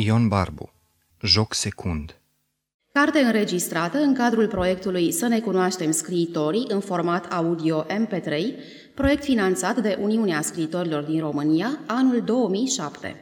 Ion Barbu Joc secund Carte înregistrată în cadrul proiectului Să ne cunoaștem scriitorii în format audio MP3, proiect finanțat de Uniunea Scriitorilor din România, anul 2007.